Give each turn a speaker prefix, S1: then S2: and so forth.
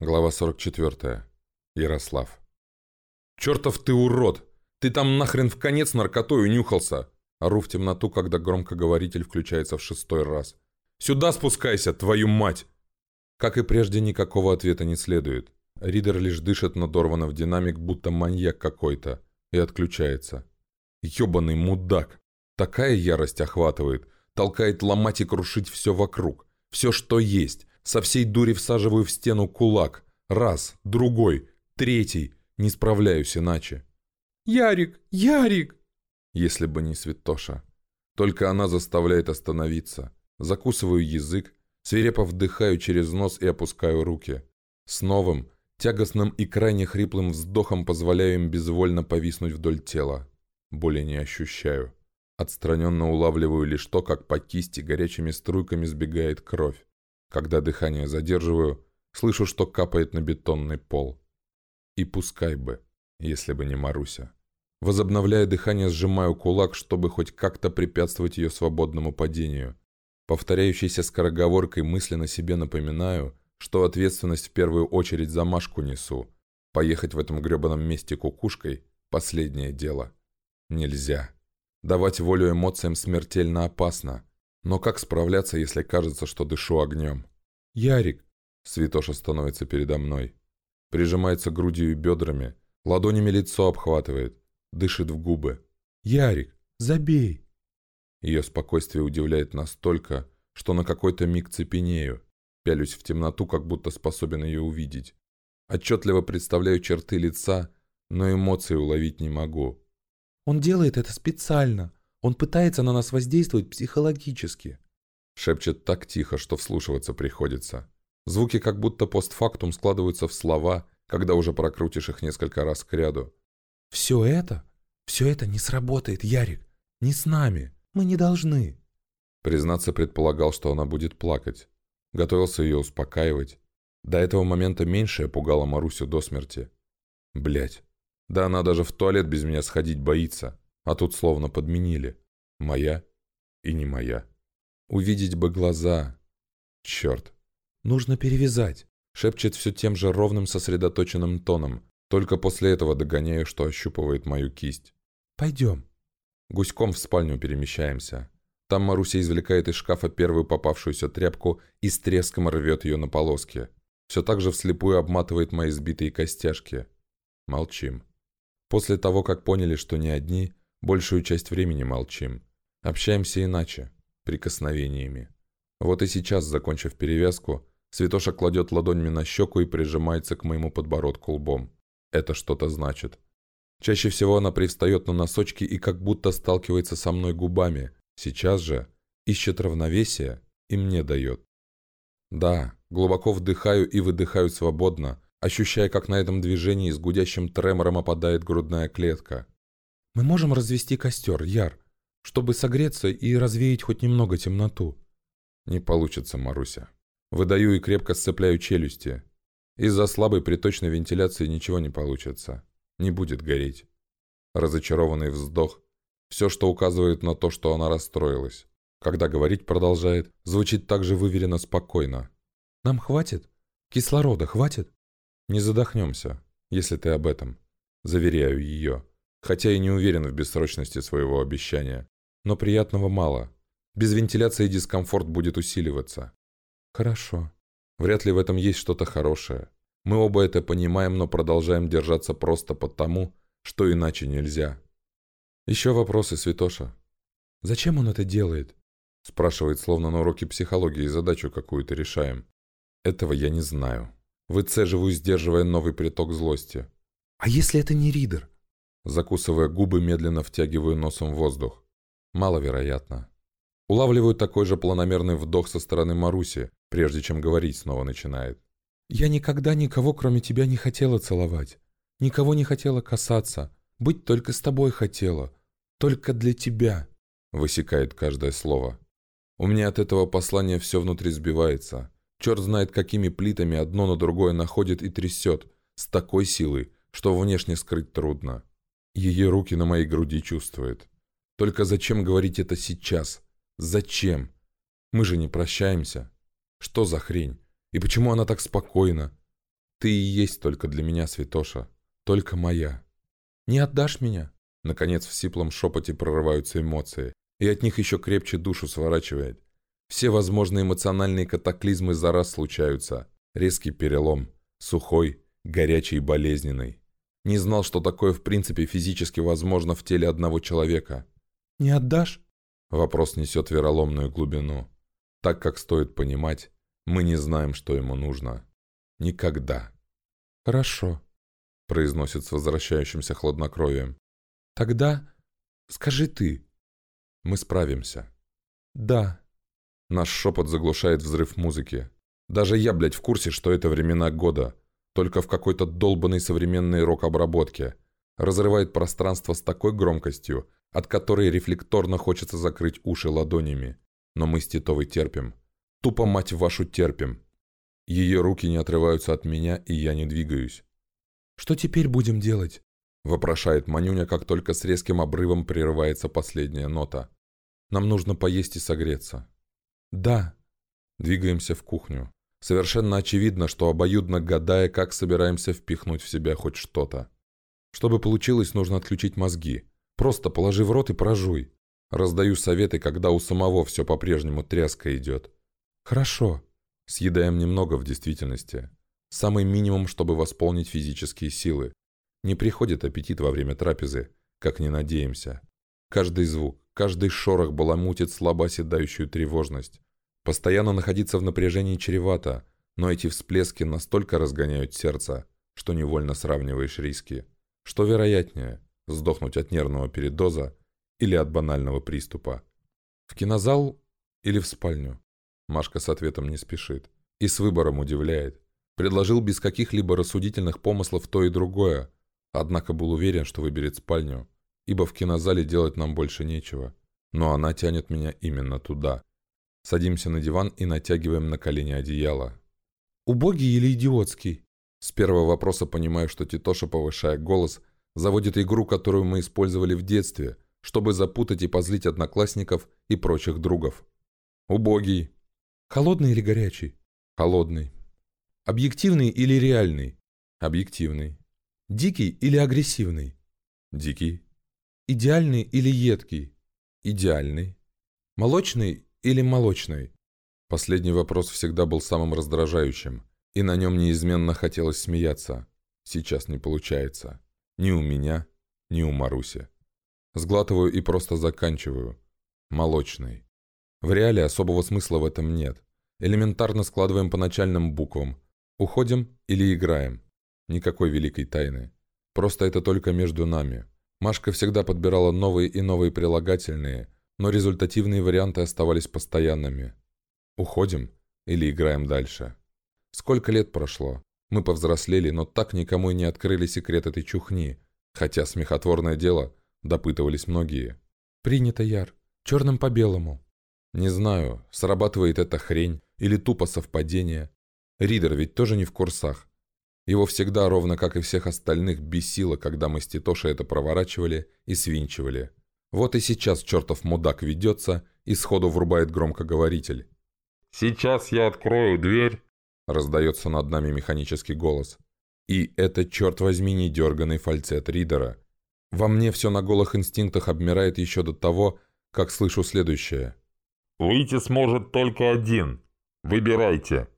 S1: Глава 44. Ярослав. «Чертов ты урод! Ты там нахрен в конец наркотой унюхался!» Ору в темноту, когда громкоговоритель включается в шестой раз. «Сюда спускайся, твою мать!» Как и прежде, никакого ответа не следует. Ридер лишь дышит надорвано в динамик, будто маньяк какой-то, и отключается. Ёбаный мудак! Такая ярость охватывает, толкает ломать и крушить все вокруг. Все, что есть. Со всей дури всаживаю в стену кулак. Раз, другой, третий. Не справляюсь иначе. «Ярик! Ярик!» Если бы не Святоша. Только она заставляет остановиться. Закусываю язык, свирепо вдыхаю через нос и опускаю руки. С новым, тягостным и крайне хриплым вздохом позволяю им безвольно повиснуть вдоль тела. Боли не ощущаю. Отстраненно улавливаю лишь то, как по кисти горячими струйками сбегает кровь. Когда дыхание задерживаю, слышу, что капает на бетонный пол. И пускай бы, если бы не Маруся. Возобновляя дыхание, сжимаю кулак, чтобы хоть как-то препятствовать ее свободному падению. Повторяющейся скороговоркой мысленно себе напоминаю, что ответственность в первую очередь за Машку несу. Поехать в этом гребаном месте кукушкой – последнее дело. Нельзя. Давать волю эмоциям смертельно опасно. Но как справляться, если кажется, что дышу огнем? «Ярик!» Святоша становится передо мной. Прижимается грудью и бедрами, ладонями лицо обхватывает, дышит в губы. «Ярик, забей!» Ее спокойствие удивляет настолько, что на какой-то миг цепенею, пялюсь в темноту, как будто способен ее увидеть. Отчетливо представляю черты лица, но эмоции уловить не могу.
S2: «Он делает это специально. Он пытается на нас воздействовать психологически.
S1: Шепчет так тихо, что вслушиваться приходится. Звуки как будто постфактум складываются в слова, когда уже прокрутишь их несколько раз к ряду.
S2: «Все это? Все это не сработает, Ярик. Не с нами. Мы не должны».
S1: Признаться, предполагал, что она будет плакать. Готовился ее успокаивать. До этого момента меньшее пугало Марусю до смерти. Блять. Да она даже в туалет без меня сходить боится. А тут словно подменили. Моя и не моя. Увидеть бы глаза. Черт.
S2: Нужно перевязать.
S1: Шепчет все тем же ровным сосредоточенным тоном. Только после этого догоняю, что ощупывает мою кисть.
S2: Пойдем.
S1: Гуськом в спальню перемещаемся. Там Маруся извлекает из шкафа первую попавшуюся тряпку и с треском рвет ее на полоски. Все так же вслепую обматывает мои сбитые костяшки. Молчим. После того, как поняли, что не одни, Большую часть времени молчим. Общаемся иначе, прикосновениями. Вот и сейчас, закончив перевязку, Святоша кладет ладонь мне на щеку и прижимается к моему подбородку лбом. Это что-то значит. Чаще всего она привстает на носочки и как будто сталкивается со мной губами. Сейчас же ищет равновесие и мне дает. Да, глубоко вдыхаю и выдыхаю свободно, ощущая, как на этом движении с гудящим тремором опадает грудная клетка.
S2: Мы можем развести костер, Яр, чтобы согреться и развеять хоть немного темноту.
S1: Не получится, Маруся. Выдаю и крепко сцепляю челюсти. Из-за слабой приточной вентиляции ничего не получится. Не будет гореть. Разочарованный вздох. Все, что указывает на то, что она расстроилась. Когда говорить продолжает, звучит так же выверенно спокойно.
S2: «Нам хватит? Кислорода хватит?»
S1: «Не задохнемся, если ты об этом». Заверяю ее хотя и не уверен в бессрочности своего обещания. Но приятного мало. Без вентиляции дискомфорт будет усиливаться.
S2: Хорошо.
S1: Вряд ли в этом есть что-то хорошее. Мы оба это понимаем, но продолжаем держаться просто потому, что иначе нельзя. Еще вопросы, Святоша.
S2: «Зачем он это делает?»
S1: Спрашивает, словно на уроке психологии задачу какую-то решаем. Этого я не знаю. Выцеживаю, сдерживая новый приток злости.
S2: «А если это не Ридер?
S1: Закусывая губы, медленно втягиваю носом воздух. Маловероятно. Улавливаю такой же планомерный вдох со стороны Маруси, прежде чем говорить снова начинает.
S2: «Я никогда никого, кроме тебя, не хотела целовать. Никого не хотела касаться. Быть только с тобой хотела. Только для тебя», —
S1: высекает каждое слово. У меня от этого послания все внутри сбивается. Черт знает, какими плитами одно на другое находит и трясет, с такой силой, что внешне скрыть трудно. Ее руки на моей груди чувствует. Только зачем говорить это сейчас? Зачем? Мы же не прощаемся. Что за хрень? И почему она так спокойна? Ты и есть только для меня, Святоша. Только моя.
S2: Не отдашь меня?»
S1: Наконец в сиплом шепоте прорываются эмоции, и от них еще крепче душу сворачивает. Все возможные эмоциональные катаклизмы за раз случаются. Резкий перелом, сухой, горячий и болезненный. Не знал, что такое в принципе физически возможно в теле одного человека.
S2: «Не отдашь?»
S1: Вопрос несет вероломную глубину. Так как стоит понимать, мы не знаем, что ему нужно. Никогда.
S2: «Хорошо», —
S1: произносит с возвращающимся хладнокровием.
S2: «Тогда скажи ты».
S1: «Мы справимся».
S2: «Да».
S1: Наш шепот заглушает взрыв музыки. Даже я, блядь, в курсе, что это времена года. Только в какой-то долбанной современной рок-обработке. Разрывает пространство с такой громкостью, от которой рефлекторно хочется закрыть уши ладонями. Но мы с Титовой терпим. Тупо, мать вашу, терпим. Ее руки не отрываются от меня, и я не двигаюсь.
S2: «Что теперь будем делать?»
S1: Вопрошает Манюня, как только с резким обрывом прерывается последняя нота. Нам нужно поесть и согреться.
S2: Да.
S1: Двигаемся в кухню. Совершенно очевидно, что обоюдно гадая, как собираемся впихнуть в себя хоть что-то. Чтобы получилось, нужно отключить мозги. Просто положи в рот и прожуй. Раздаю советы, когда у самого все по-прежнему тряска идет.
S2: Хорошо.
S1: Съедаем немного в действительности. Самый минимум, чтобы восполнить физические силы. Не приходит аппетит во время трапезы, как не надеемся. Каждый звук, каждый шорох баламутит слабо оседающую тревожность. Постоянно находиться в напряжении чревато, но эти всплески настолько разгоняют сердце, что невольно сравниваешь риски. Что вероятнее, сдохнуть от нервного передоза или от банального приступа? В кинозал или в спальню? Машка с ответом не спешит. И с выбором удивляет. Предложил без каких-либо рассудительных помыслов то и другое, Однако был уверен, что выберет спальню, ибо в кинозале делать нам больше нечего. Но она тянет меня именно туда. Садимся на диван и натягиваем на колени одеяло.
S2: «Убогий или идиотский?»
S1: С первого вопроса понимаю, что Титоша, повышая голос, заводит игру, которую мы использовали в детстве, чтобы запутать и позлить одноклассников и прочих другов. «Убогий».
S2: «Холодный или горячий?»
S1: «Холодный».
S2: «Объективный или реальный?»
S1: «Объективный».
S2: Дикий или агрессивный?
S1: Дикий.
S2: Идеальный или едкий?
S1: Идеальный.
S2: Молочный или молочный?
S1: Последний вопрос всегда был самым раздражающим, и на нем неизменно хотелось смеяться. Сейчас не получается. Ни у меня, ни у Маруси. Сглатываю и просто заканчиваю. Молочный. В реале особого смысла в этом нет. Элементарно складываем по начальным буквам. Уходим или играем. Никакой великой тайны. Просто это только между нами. Машка всегда подбирала новые и новые прилагательные, но результативные варианты оставались постоянными. Уходим или играем дальше? Сколько лет прошло? Мы повзрослели, но так никому и не открыли секрет этой чухни, хотя смехотворное дело допытывались многие.
S2: Принято, Яр. Черным по белому.
S1: Не знаю, срабатывает эта хрень или тупо совпадение. Ридер ведь тоже не в курсах. Его всегда, ровно как и всех остальных, бесило, когда мы с Титошей это проворачивали и свинчивали. Вот и сейчас чертов мудак ведется и сходу врубает громкоговоритель.
S3: «Сейчас я открою дверь», —
S1: раздается над нами механический голос. И это, черт возьми, не дерганный фальцет Ридера. Во мне все на голых инстинктах обмирает еще до того, как слышу следующее.
S3: «Выйти сможет только один. Выбирайте».